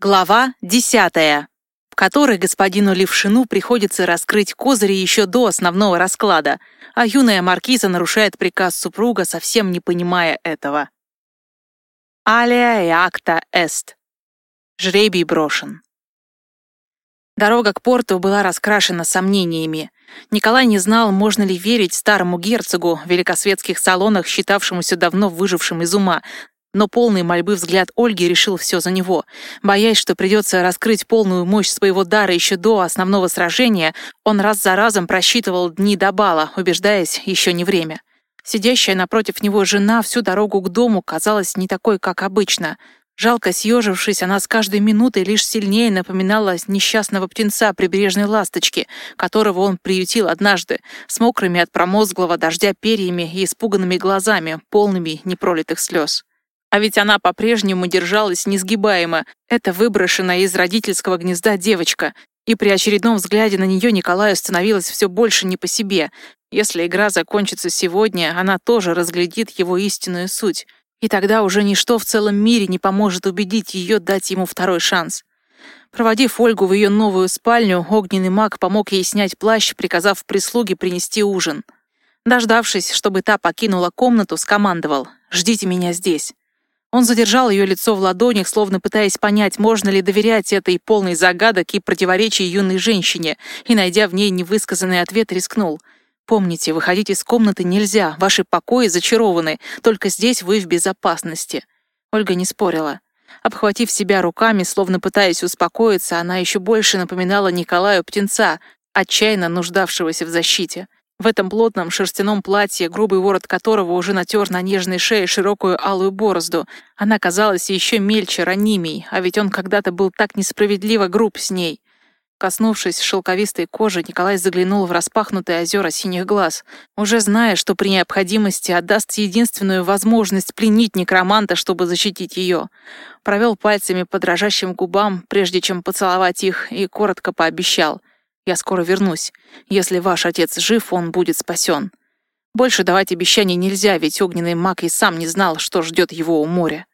Глава десятая, в которой господину Левшину приходится раскрыть козыри еще до основного расклада, а юная маркиза нарушает приказ супруга, совсем не понимая этого. Алия и акта эст. Жребий брошен. Дорога к порту была раскрашена сомнениями. Николай не знал, можно ли верить старому герцогу в великосветских салонах, считавшемуся давно выжившим из ума, но полный мольбы взгляд Ольги решил все за него. Боясь, что придется раскрыть полную мощь своего дара еще до основного сражения, он раз за разом просчитывал дни до бала, убеждаясь, еще не время. Сидящая напротив него жена всю дорогу к дому казалась не такой, как обычно. Жалко съежившись, она с каждой минутой лишь сильнее напоминала несчастного птенца прибрежной ласточки, которого он приютил однажды, с мокрыми от промозглого дождя перьями и испуганными глазами, полными непролитых слез. А ведь она по-прежнему держалась несгибаемо. Это выброшенная из родительского гнезда девочка. И при очередном взгляде на нее Николаю становилось все больше не по себе. Если игра закончится сегодня, она тоже разглядит его истинную суть. И тогда уже ничто в целом мире не поможет убедить ее дать ему второй шанс. Проводив Ольгу в ее новую спальню, огненный маг помог ей снять плащ, приказав прислуге принести ужин. Дождавшись, чтобы та покинула комнату, скомандовал «Ждите меня здесь». Он задержал ее лицо в ладонях, словно пытаясь понять, можно ли доверять этой полной загадок и противоречий юной женщине, и, найдя в ней невысказанный ответ, рискнул. «Помните, выходить из комнаты нельзя, ваши покои зачарованы, только здесь вы в безопасности». Ольга не спорила. Обхватив себя руками, словно пытаясь успокоиться, она еще больше напоминала Николаю Птенца, отчаянно нуждавшегося в защите. В этом плотном шерстяном платье, грубый ворот которого уже натер на нежной шее широкую алую борозду, она казалась еще мельче, ранимей, а ведь он когда-то был так несправедливо груб с ней. Коснувшись шелковистой кожи, Николай заглянул в распахнутые озера синих глаз, уже зная, что при необходимости отдаст единственную возможность пленить некроманта, чтобы защитить ее. Провел пальцами по дрожащим губам, прежде чем поцеловать их, и коротко пообещал. Я скоро вернусь. Если ваш отец жив, он будет спасен. Больше давать обещаний нельзя, ведь огненный маг и сам не знал, что ждет его у моря.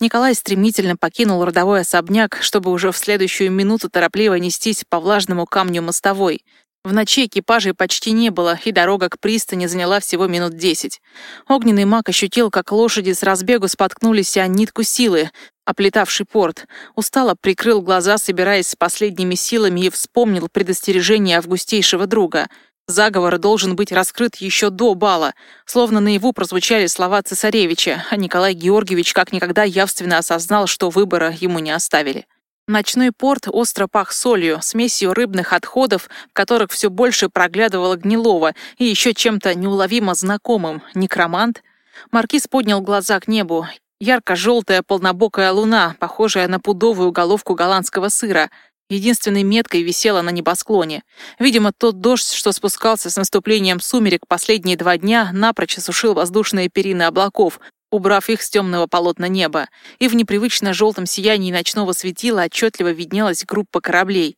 Николай стремительно покинул родовой особняк, чтобы уже в следующую минуту торопливо нестись по влажному камню мостовой. В ночи экипажей почти не было, и дорога к пристани заняла всего минут десять. Огненный маг ощутил, как лошади с разбегу споткнулись о нитку силы, оплетавший порт, устало прикрыл глаза, собираясь с последними силами, и вспомнил предостережение августейшего друга. Заговор должен быть раскрыт еще до бала. Словно наяву прозвучали слова цесаревича, а Николай Георгиевич как никогда явственно осознал, что выбора ему не оставили. Ночной порт остро пах солью, смесью рыбных отходов, в которых все больше проглядывало гнилого, и еще чем-то неуловимо знакомым. Некромант? Маркиз поднял глаза к небу. Ярко-желтая полнобокая луна, похожая на пудовую головку голландского сыра, единственной меткой висела на небосклоне. Видимо, тот дождь, что спускался с наступлением сумерек последние два дня, напрочь осушил воздушные перины облаков, убрав их с темного полотна неба, и в непривычно желтом сиянии ночного светила отчетливо виднелась группа кораблей.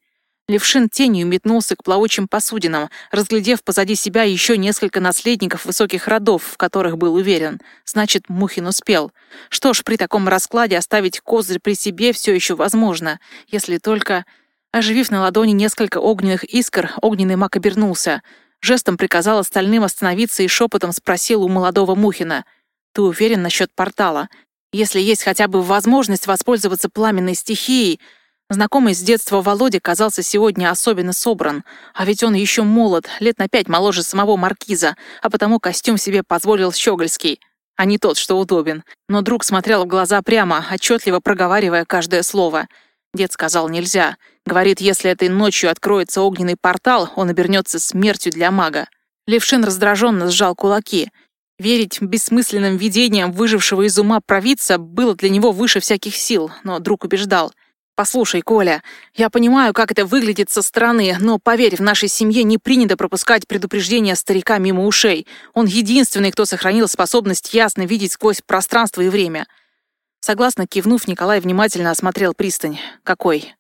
Левшин тенью метнулся к плавучим посудинам, разглядев позади себя еще несколько наследников высоких родов, в которых был уверен. Значит, Мухин успел. Что ж, при таком раскладе оставить козырь при себе все еще возможно, если только... Оживив на ладони несколько огненных искр, огненный маг обернулся. Жестом приказал остальным остановиться и шепотом спросил у молодого Мухина. «Ты уверен насчет портала? Если есть хотя бы возможность воспользоваться пламенной стихией, Знакомый с детства Володя казался сегодня особенно собран, а ведь он еще молод, лет на пять моложе самого маркиза, а потому костюм себе позволил щегольский, а не тот, что удобен. Но друг смотрел в глаза прямо, отчетливо проговаривая каждое слово. Дед сказал «нельзя». Говорит, если этой ночью откроется огненный портал, он обернется смертью для мага. Левшин раздраженно сжал кулаки. Верить бессмысленным видениям выжившего из ума провидца было для него выше всяких сил, но друг убеждал — «Послушай, Коля, я понимаю, как это выглядит со стороны, но, поверь, в нашей семье не принято пропускать предупреждения старика мимо ушей. Он единственный, кто сохранил способность ясно видеть сквозь пространство и время». Согласно кивнув, Николай внимательно осмотрел пристань. «Какой?»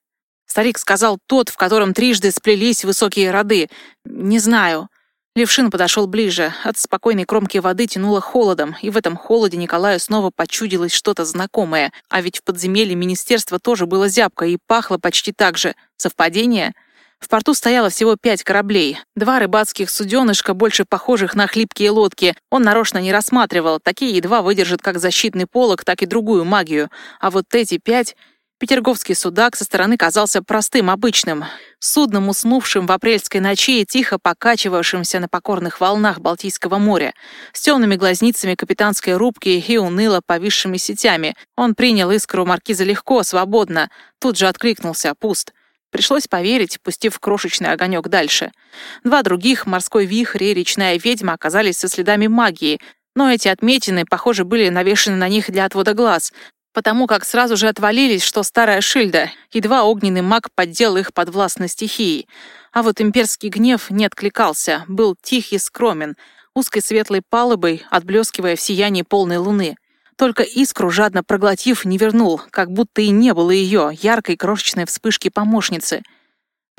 Старик сказал тот, в котором трижды сплелись высокие роды. «Не знаю». Левшин подошел ближе. От спокойной кромки воды тянуло холодом, и в этом холоде Николаю снова почудилось что-то знакомое. А ведь в подземелье министерства тоже было зябко и пахло почти так же. Совпадение? В порту стояло всего пять кораблей. Два рыбацких суденышка, больше похожих на хлипкие лодки. Он нарочно не рассматривал. Такие едва выдержат как защитный полог, так и другую магию. А вот эти пять... Петерговский судак со стороны казался простым, обычным. Судном, уснувшим в апрельской ночи и тихо покачивавшимся на покорных волнах Балтийского моря, с темными глазницами капитанской рубки и уныло повисшими сетями. Он принял искру маркиза легко, свободно. Тут же откликнулся, пуст. Пришлось поверить, пустив крошечный огонек дальше. Два других, морской вихрь и речная ведьма, оказались со следами магии, но эти отметины, похоже, были навешаны на них для отвода глаз, потому как сразу же отвалились, что старая Шильда, едва огненный маг поддел их под властной стихией. А вот имперский гнев не откликался, был тих и скромен, узкой светлой палубой, отблескивая в сиянии полной луны. Только искру, жадно проглотив, не вернул, как будто и не было ее, яркой крошечной вспышки помощницы —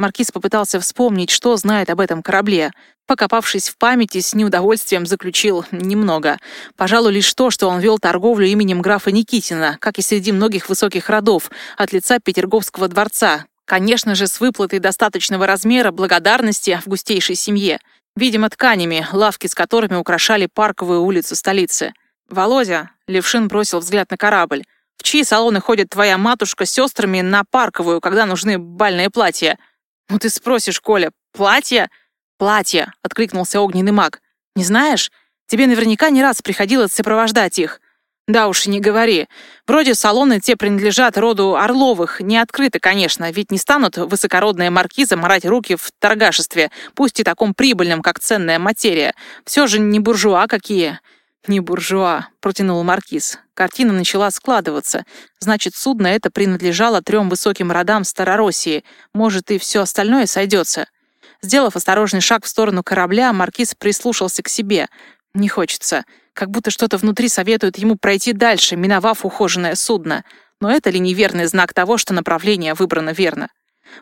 Маркиз попытался вспомнить, что знает об этом корабле. Покопавшись в памяти, с неудовольствием заключил немного. Пожалуй, лишь то, что он вел торговлю именем графа Никитина, как и среди многих высоких родов, от лица Петерговского дворца. Конечно же, с выплатой достаточного размера благодарности августейшей семье. Видимо, тканями, лавки с которыми украшали парковую улицу столицы. «Володя», — Левшин бросил взгляд на корабль, «в чьи салоны ходит твоя матушка с сестрами на парковую, когда нужны бальные платья?» «Ну ты спросишь, Коля, платье?» «Платье», — откликнулся огненный маг. «Не знаешь? Тебе наверняка не раз приходилось сопровождать их». «Да уж, не говори. Вроде салоны те принадлежат роду Орловых. Не открыто, конечно, ведь не станут высокородные маркизы морать руки в торгашестве, пусть и таком прибыльном, как ценная материя. Все же не буржуа какие». «Не буржуа», — протянул маркиз. Картина начала складываться. Значит, судно это принадлежало трем высоким родам Старороссии. Может, и все остальное сойдется. Сделав осторожный шаг в сторону корабля, маркиз прислушался к себе. Не хочется. Как будто что-то внутри советует ему пройти дальше, миновав ухоженное судно. Но это ли неверный знак того, что направление выбрано верно?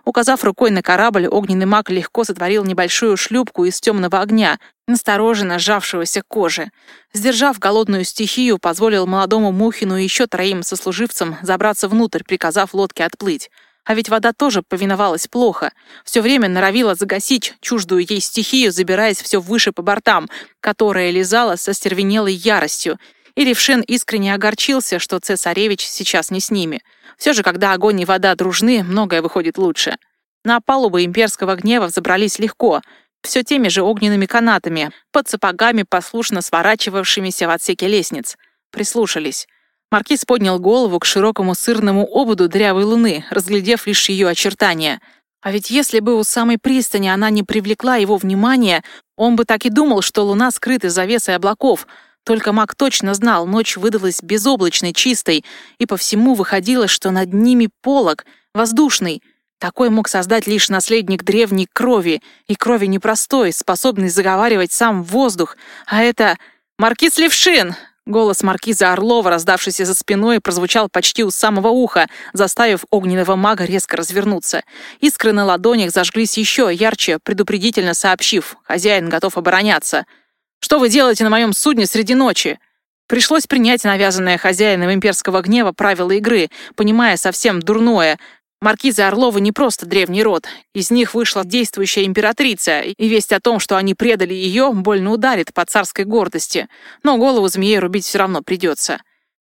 Указав рукой на корабль, огненный маг легко сотворил небольшую шлюпку из темного огня, настороженно сжавшегося кожи. Сдержав голодную стихию, позволил молодому Мухину и еще троим сослуживцам забраться внутрь, приказав лодке отплыть. А ведь вода тоже повиновалась плохо. Все время норовила загасить чуждую ей стихию, забираясь все выше по бортам, которая лизала со стервенелой яростью. И Левшин искренне огорчился, что цесаревич сейчас не с ними — все же, когда огонь и вода дружны, многое выходит лучше. На палубы имперского гнева взобрались легко, все теми же огненными канатами, под сапогами, послушно сворачивавшимися в отсеке лестниц. Прислушались. Маркиз поднял голову к широкому сырному ободу дрявой луны, разглядев лишь ее очертания. А ведь если бы у самой пристани она не привлекла его внимания, он бы так и думал, что луна скрыта завесой облаков — только маг точно знал, ночь выдалась безоблачной, чистой, и по всему выходило, что над ними полог, воздушный. Такой мог создать лишь наследник древней крови, и крови непростой, способный заговаривать сам воздух. А это... «Маркиз Левшин!» Голос маркиза Орлова, раздавшийся за спиной, прозвучал почти у самого уха, заставив огненного мага резко развернуться. Искры на ладонях зажглись еще ярче, предупредительно сообщив, хозяин готов обороняться — что вы делаете на моем судне среди ночи?» Пришлось принять навязанное хозяином имперского гнева правила игры, понимая совсем дурное. Маркиза Орлова не просто древний род. Из них вышла действующая императрица, и весть о том, что они предали ее, больно ударит по царской гордости. Но голову змеей рубить все равно придется.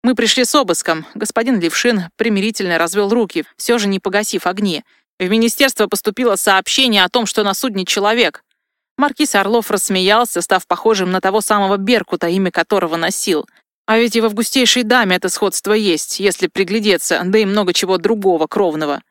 Мы пришли с обыском. Господин Левшин примирительно развел руки, все же не погасив огни. В министерство поступило сообщение о том, что на судне человек. Маркиз Орлов рассмеялся, став похожим на того самого Беркута, имя которого носил. А ведь и в августейшей даме это сходство есть, если приглядеться, да и много чего другого, кровного.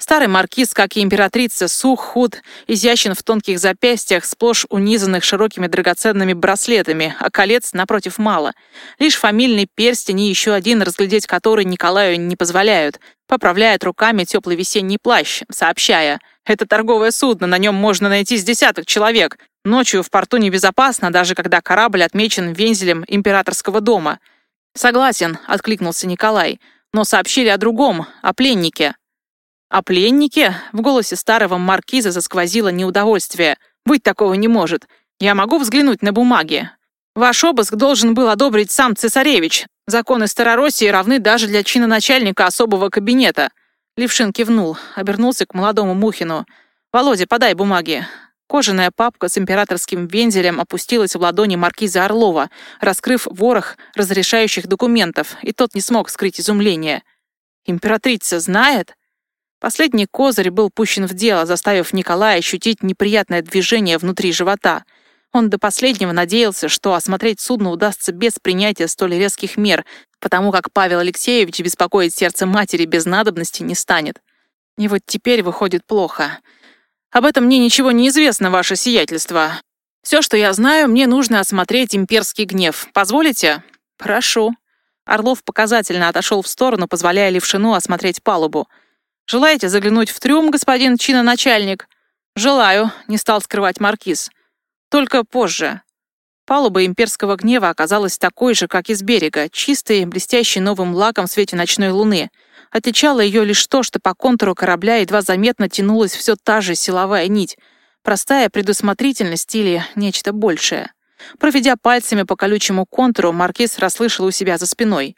Старый маркиз, как и императрица, сух, худ, изящен в тонких запястьях, сплошь унизанных широкими драгоценными браслетами, а колец, напротив, мало. Лишь фамильный перстень и еще один, разглядеть который Николаю не позволяют. Поправляет руками теплый весенний плащ, сообщая, «Это торговое судно, на нем можно найти с десяток человек. Ночью в порту небезопасно, даже когда корабль отмечен вензелем императорского дома». «Согласен», — откликнулся Николай, «но сообщили о другом, о пленнике». «О пленнике?» — в голосе старого маркиза засквозило неудовольствие. «Быть такого не может. «Я могу взглянуть на бумаги? Ваш обыск должен был одобрить сам цесаревич. Законы Старороссии равны даже для чина начальника особого кабинета». Левшин кивнул, обернулся к молодому Мухину. «Володя, подай бумаги». Кожаная папка с императорским вензелем опустилась в ладони маркиза Орлова, раскрыв ворох разрешающих документов, и тот не смог скрыть изумление. «Императрица знает?» Последний козырь был пущен в дело, заставив Николая ощутить неприятное движение внутри живота. Он до последнего надеялся, что осмотреть судно удастся без принятия столь резких мер, потому как Павел Алексеевич беспокоить сердце матери без надобности не станет. И вот теперь выходит плохо. Об этом мне ничего не известно, ваше сиятельство. Все, что я знаю, мне нужно осмотреть имперский гнев. Позволите? Прошу. Орлов показательно отошел в сторону, позволяя Левшину осмотреть палубу. «Желаете заглянуть в трюм, господин чиноначальник?» «Желаю», — не стал скрывать маркиз. «Только позже». Палуба имперского гнева оказалась такой же, как и с берега, чистой, блестящей новым лаком в свете ночной луны. Отличало ее лишь то, что по контуру корабля едва заметно тянулась все та же силовая нить. Простая предусмотрительность или нечто большее. Проведя пальцами по колючему контуру, маркиз расслышал у себя за спиной.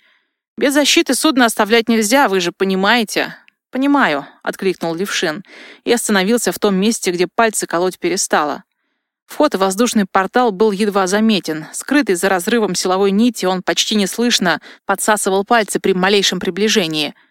«Без защиты судно оставлять нельзя, вы же понимаете». «Понимаю», — откликнул Левшин и остановился в том месте, где пальцы колоть перестало. Вход в воздушный портал был едва заметен. Скрытый за разрывом силовой нити, он почти неслышно подсасывал пальцы при малейшем приближении —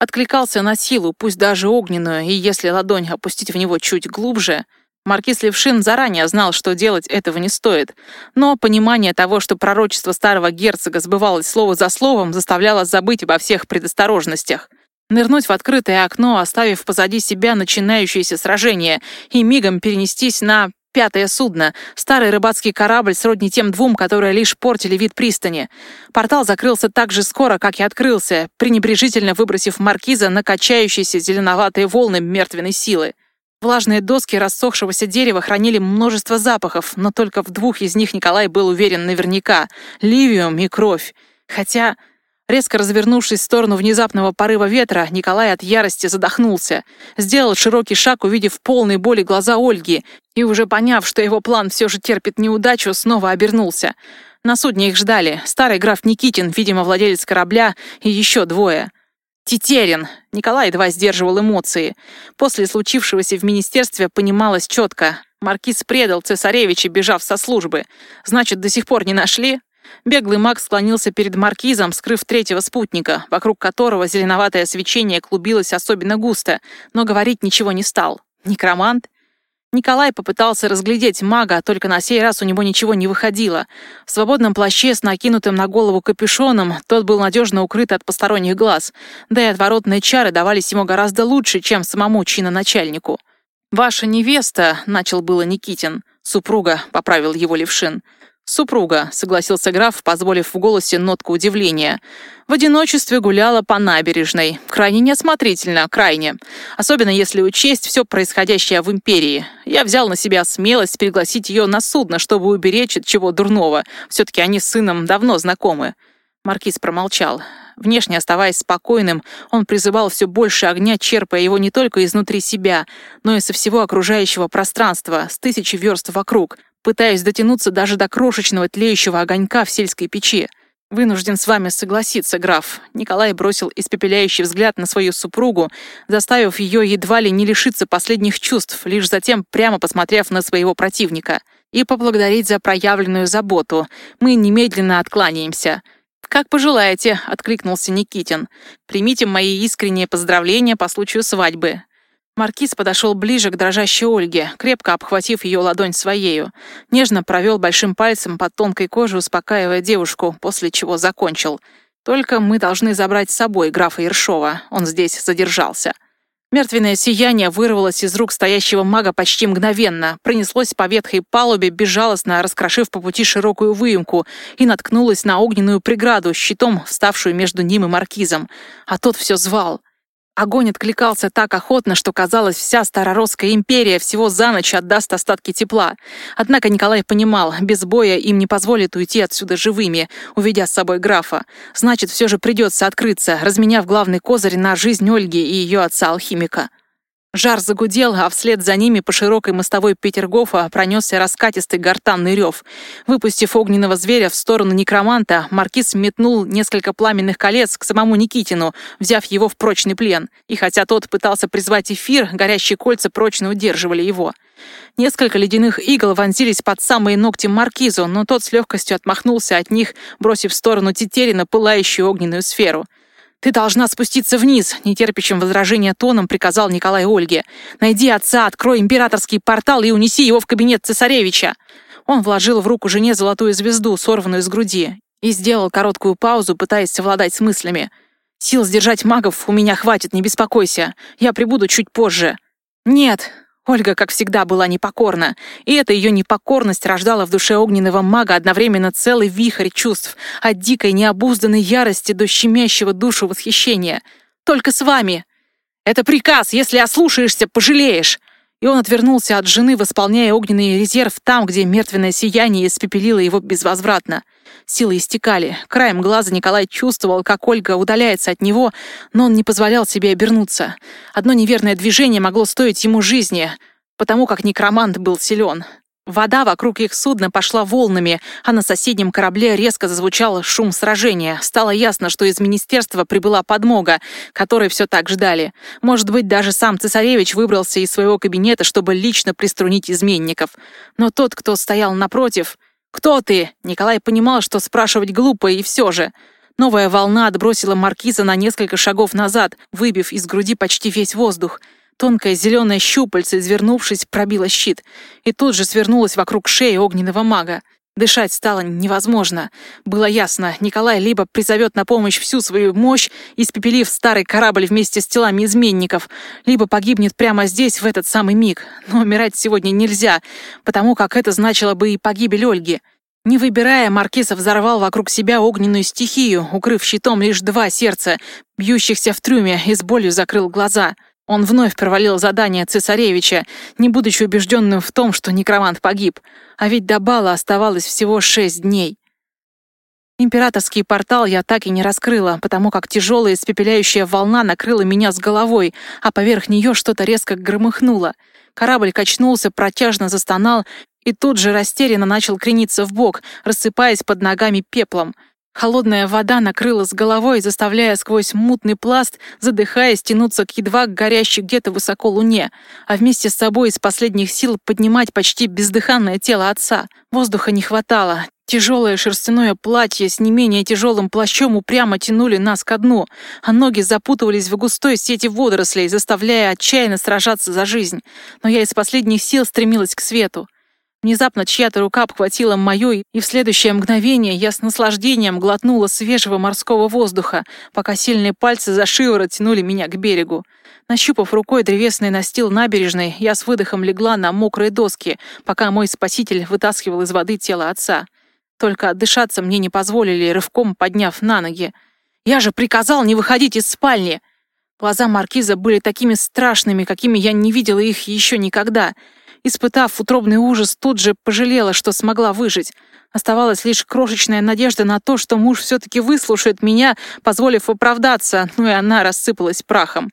Откликался на силу, пусть даже огненную, и если ладонь опустить в него чуть глубже... Маркиз Левшин заранее знал, что делать этого не стоит, но понимание того, что пророчество старого герцога сбывалось слово за словом, заставляло забыть обо всех предосторожностях. Нырнуть в открытое окно, оставив позади себя начинающееся сражение, и мигом перенестись на Пятое судно. Старый рыбацкий корабль, сродни тем двум, которые лишь портили вид пристани. Портал закрылся так же скоро, как и открылся, пренебрежительно выбросив маркиза на качающиеся зеленоватые волны мертвенной силы. Влажные доски рассохшегося дерева хранили множество запахов, но только в двух из них Николай был уверен наверняка — ливиум и кровь. Хотя Резко развернувшись в сторону внезапного порыва ветра, Николай от ярости задохнулся. Сделал широкий шаг, увидев полные боли глаза Ольги, и уже поняв, что его план все же терпит неудачу, снова обернулся. На судне их ждали. Старый граф Никитин, видимо, владелец корабля, и еще двое. Тетерин. Николай едва сдерживал эмоции. После случившегося в министерстве понималось четко. Маркиз предал цесаревича, бежав со службы. Значит, до сих пор не нашли? Беглый маг склонился перед маркизом, скрыв третьего спутника, вокруг которого зеленоватое свечение клубилось особенно густо, но говорить ничего не стал. Некромант? Николай попытался разглядеть мага, только на сей раз у него ничего не выходило. В свободном плаще с накинутым на голову капюшоном тот был надежно укрыт от посторонних глаз, да и отворотные чары давались ему гораздо лучше, чем самому чиноначальнику. «Ваша невеста», — начал было Никитин. «Супруга», — поправил его Левшин. «Супруга», — согласился граф, позволив в голосе нотку удивления. В одиночестве гуляла по набережной. Крайне неосмотрительно, крайне. Особенно если учесть все происходящее в империи. Я взял на себя смелость пригласить ее на судно, чтобы уберечь от чего дурного. Все-таки они с сыном давно знакомы. Маркиз промолчал. Внешне оставаясь спокойным, он призывал все больше огня, черпая его не только изнутри себя, но и со всего окружающего пространства, с тысячи верст вокруг, пытаясь дотянуться даже до крошечного тлеющего огонька в сельской печи. «Вынужден с вами согласиться, граф». Николай бросил испепеляющий взгляд на свою супругу, заставив ее едва ли не лишиться последних чувств, лишь затем прямо посмотрев на своего противника. «И поблагодарить за проявленную заботу. Мы немедленно откланяемся». «Как пожелаете», — откликнулся Никитин. «Примите мои искренние поздравления по случаю свадьбы. Маркиз подошел ближе к дрожащей Ольге, крепко обхватив ее ладонь своею. Нежно провел большим пальцем по тонкой коже, успокаивая девушку, после чего закончил. «Только мы должны забрать с собой графа Ершова. Он здесь задержался». Мертвенное сияние вырвалось из рук стоящего мага почти мгновенно, пронеслось по ветхой палубе, безжалостно раскрошив по пути широкую выемку, и наткнулось на огненную преграду, щитом, вставшую между ним и маркизом. А тот все звал. Огонь откликался так охотно, что казалось, вся Староросская империя всего за ночь отдаст остатки тепла. Однако Николай понимал, без боя им не позволит уйти отсюда живыми, уведя с собой графа. Значит, все же придется открыться, разменяв главный козырь на жизнь Ольги и ее отца-алхимика. Жар загудел, а вслед за ними по широкой мостовой Петергофа пронесся раскатистый гортанный рев. Выпустив огненного зверя в сторону некроманта, маркиз метнул несколько пламенных колец к самому Никитину, взяв его в прочный плен. И хотя тот пытался призвать эфир, горящие кольца прочно удерживали его. Несколько ледяных игл вонзились под самые ногти маркизу, но тот с легкостью отмахнулся от них, бросив в сторону Тетерина пылающую огненную сферу. «Ты должна спуститься вниз», — нетерпящим возражения тоном приказал Николай Ольге. «Найди отца, открой императорский портал и унеси его в кабинет цесаревича». Он вложил в руку жене золотую звезду, сорванную с груди, и сделал короткую паузу, пытаясь совладать с мыслями. «Сил сдержать магов у меня хватит, не беспокойся. Я прибуду чуть позже». «Нет», Ольга, как всегда, была непокорна, и эта ее непокорность рождала в душе огненного мага одновременно целый вихрь чувств, от дикой необузданной ярости до щемящего душу восхищения. «Только с вами!» «Это приказ! Если ослушаешься, пожалеешь!» И он отвернулся от жены, восполняя огненный резерв там, где мертвенное сияние испепелило его безвозвратно. Силы истекали. Краем глаза Николай чувствовал, как Ольга удаляется от него, но он не позволял себе обернуться. Одно неверное движение могло стоить ему жизни, потому как некромант был силен. Вода вокруг их судна пошла волнами, а на соседнем корабле резко зазвучал шум сражения. Стало ясно, что из министерства прибыла подмога, которой все так ждали. Может быть, даже сам цесаревич выбрался из своего кабинета, чтобы лично приструнить изменников. Но тот, кто стоял напротив... «Кто ты?» Николай понимал, что спрашивать глупо, и все же. Новая волна отбросила маркиза на несколько шагов назад, выбив из груди почти весь воздух. Тонкое зеленое щупальце, извернувшись, пробило щит, и тут же свернулось вокруг шеи огненного мага. Дышать стало невозможно. Было ясно, Николай либо призовет на помощь всю свою мощь, испепелив старый корабль вместе с телами изменников, либо погибнет прямо здесь, в этот самый миг. Но умирать сегодня нельзя, потому как это значило бы и погибель Ольги. Не выбирая, Маркиз взорвал вокруг себя огненную стихию, укрыв щитом лишь два сердца, бьющихся в трюме, и с болью закрыл глаза — он вновь провалил задание цесаревича, не будучи убежденным в том, что некромант погиб. А ведь до бала оставалось всего шесть дней. Императорский портал я так и не раскрыла, потому как тяжелая испепеляющая волна накрыла меня с головой, а поверх нее что-то резко громыхнуло. Корабль качнулся, протяжно застонал и тут же растерянно начал крениться в бок, рассыпаясь под ногами пеплом — Холодная вода накрыла с головой, заставляя сквозь мутный пласт, задыхаясь, тянуться к едва горящей где-то высоко луне, а вместе с собой из последних сил поднимать почти бездыханное тело отца. Воздуха не хватало. Тяжелое шерстяное платье с не менее тяжелым плащом упрямо тянули нас ко дну, а ноги запутывались в густой сети водорослей, заставляя отчаянно сражаться за жизнь. Но я из последних сил стремилась к свету. Внезапно чья-то рука обхватила мою, и в следующее мгновение я с наслаждением глотнула свежего морского воздуха, пока сильные пальцы за шиворот тянули меня к берегу. Нащупав рукой древесный настил набережной, я с выдохом легла на мокрые доски, пока мой спаситель вытаскивал из воды тело отца. Только отдышаться мне не позволили, рывком подняв на ноги. «Я же приказал не выходить из спальни!» Глаза маркиза были такими страшными, какими я не видела их еще никогда — Испытав утробный ужас, тут же пожалела, что смогла выжить. Оставалась лишь крошечная надежда на то, что муж все-таки выслушает меня, позволив оправдаться, ну и она рассыпалась прахом.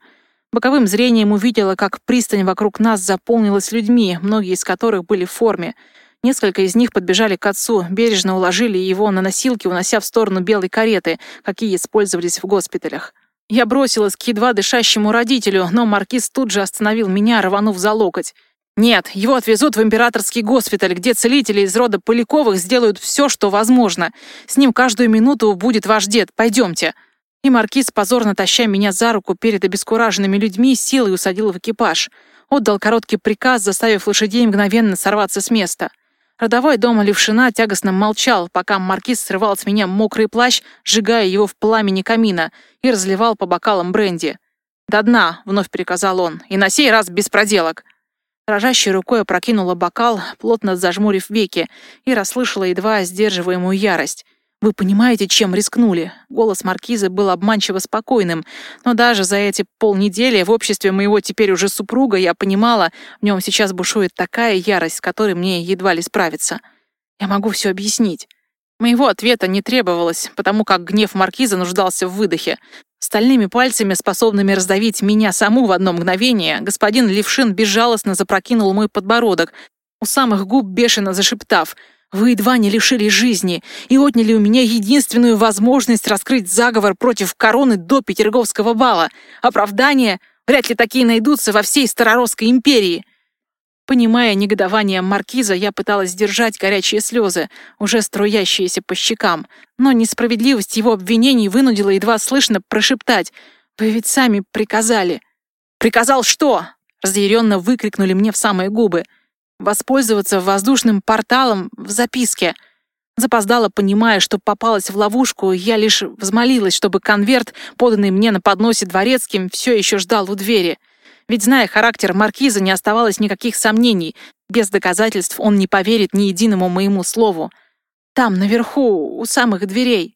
Боковым зрением увидела, как пристань вокруг нас заполнилась людьми, многие из которых были в форме. Несколько из них подбежали к отцу, бережно уложили его на носилки, унося в сторону белой кареты, какие использовались в госпиталях. Я бросилась к едва дышащему родителю, но маркиз тут же остановил меня, рванув за локоть. Нет, его отвезут в императорский госпиталь, где целители из рода Поляковых сделают все, что возможно. С ним каждую минуту будет ваш дед. Пойдемте. И маркиз, позорно таща меня за руку перед обескураженными людьми, силой усадил в экипаж. Отдал короткий приказ, заставив лошадей мгновенно сорваться с места. Родовой дом Левшина тягостно молчал, пока маркиз срывал с меня мокрый плащ, сжигая его в пламени камина, и разливал по бокалам бренди. «До дна», — вновь приказал он, — «и на сей раз без проделок». Дрожащей рукой опрокинула бокал, плотно зажмурив веки, и расслышала едва сдерживаемую ярость. «Вы понимаете, чем рискнули?» Голос маркиза был обманчиво спокойным, но даже за эти полнедели в обществе моего теперь уже супруга я понимала, в нем сейчас бушует такая ярость, с которой мне едва ли справиться. «Я могу все объяснить». Моего ответа не требовалось, потому как гнев маркиза нуждался в выдохе. Стальными пальцами, способными раздавить меня саму в одно мгновение, господин Левшин безжалостно запрокинул мой подбородок, у самых губ бешено зашептав «Вы едва не лишили жизни и отняли у меня единственную возможность раскрыть заговор против короны до Петерговского бала. Оправдание? Вряд ли такие найдутся во всей Староросской империи». Понимая негодование маркиза, я пыталась сдержать горячие слезы, уже струящиеся по щекам, но несправедливость его обвинений вынудила едва слышно прошептать «Вы ведь сами приказали». «Приказал что?» — разъяренно выкрикнули мне в самые губы. «Воспользоваться воздушным порталом в записке». Запоздала, понимая, что попалась в ловушку, я лишь взмолилась, чтобы конверт, поданный мне на подносе дворецким, все еще ждал у двери — ведь, зная характер маркиза, не оставалось никаких сомнений. Без доказательств он не поверит ни единому моему слову. Там, наверху, у самых дверей.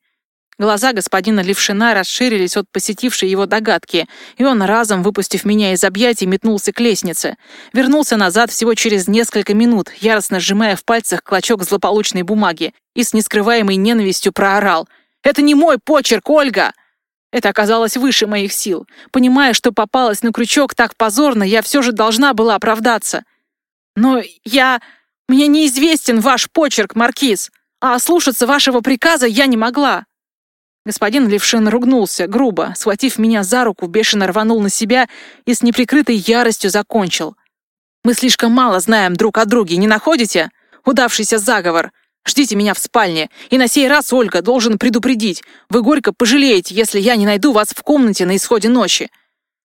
Глаза господина Левшина расширились от посетившей его догадки, и он, разом выпустив меня из объятий, метнулся к лестнице. Вернулся назад всего через несколько минут, яростно сжимая в пальцах клочок злополучной бумаги, и с нескрываемой ненавистью проорал. «Это не мой почерк, Ольга!» Это оказалось выше моих сил. Понимая, что попалась на крючок так позорно, я все же должна была оправдаться. Но я... Мне неизвестен ваш почерк, Маркиз, а ослушаться вашего приказа я не могла. Господин Левшин ругнулся, грубо, схватив меня за руку, бешено рванул на себя и с неприкрытой яростью закончил. «Мы слишком мало знаем друг о друге, не находите? Удавшийся заговор. Ждите меня в спальне. И на сей раз, Ольга, должен предупредить. Вы горько пожалеете, если я не найду вас в комнате на исходе ночи».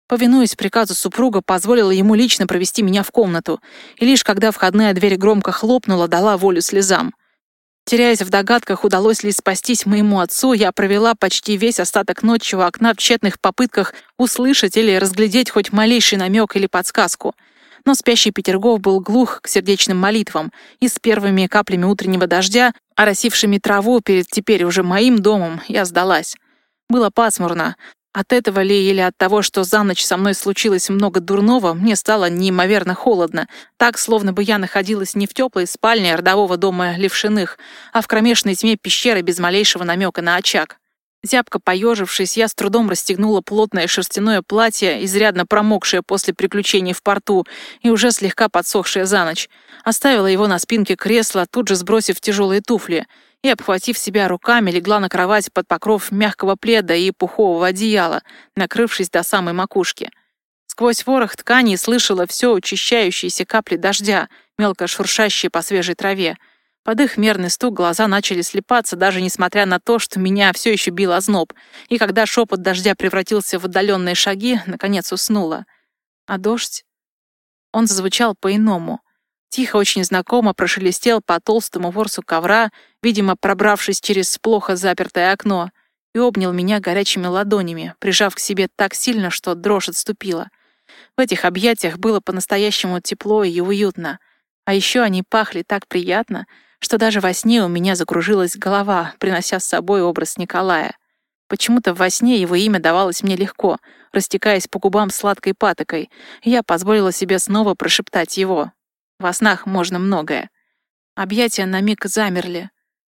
Повинуясь приказу супруга, позволила ему лично провести меня в комнату, и лишь когда входная дверь громко хлопнула, дала волю слезам. Теряясь в догадках, удалось ли спастись моему отцу, я провела почти весь остаток ночи у окна в тщетных попытках услышать или разглядеть хоть малейший намек или подсказку — но спящий Петергоф был глух к сердечным молитвам, и с первыми каплями утреннего дождя, оросившими траву перед теперь уже моим домом, я сдалась. Было пасмурно. От этого ли или от того, что за ночь со мной случилось много дурного, мне стало неимоверно холодно, так, словно бы я находилась не в теплой спальне родового дома Левшиных, а в кромешной тьме пещеры без малейшего намека на очаг. Зябко поежившись, я с трудом расстегнула плотное шерстяное платье, изрядно промокшее после приключений в порту и уже слегка подсохшее за ночь. Оставила его на спинке кресла, тут же сбросив тяжелые туфли, и, обхватив себя руками, легла на кровать под покров мягкого пледа и пухового одеяла, накрывшись до самой макушки. Сквозь ворох ткани слышала все учащающиеся капли дождя, мелко шуршащие по свежей траве — под их мерный стук глаза начали слепаться, даже несмотря на то, что меня все еще бил озноб. И когда шепот дождя превратился в отдаленные шаги, наконец уснула. А дождь? Он зазвучал по-иному. Тихо, очень знакомо прошелестел по толстому ворсу ковра, видимо, пробравшись через плохо запертое окно, и обнял меня горячими ладонями, прижав к себе так сильно, что дрожь отступила. В этих объятиях было по-настоящему тепло и уютно. А еще они пахли так приятно — что даже во сне у меня закружилась голова, принося с собой образ Николая. Почему-то во сне его имя давалось мне легко, растекаясь по губам сладкой патокой, я позволила себе снова прошептать его. Во снах можно многое. Объятия на миг замерли,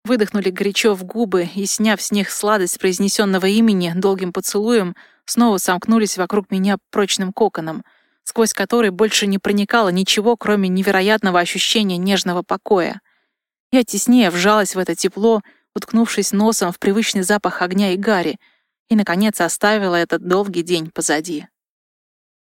выдохнули горячо в губы и, сняв с них сладость произнесенного имени долгим поцелуем, снова сомкнулись вокруг меня прочным коконом, сквозь который больше не проникало ничего, кроме невероятного ощущения нежного покоя. Я теснее вжалась в это тепло, уткнувшись носом в привычный запах огня и гари, и, наконец, оставила этот долгий день позади.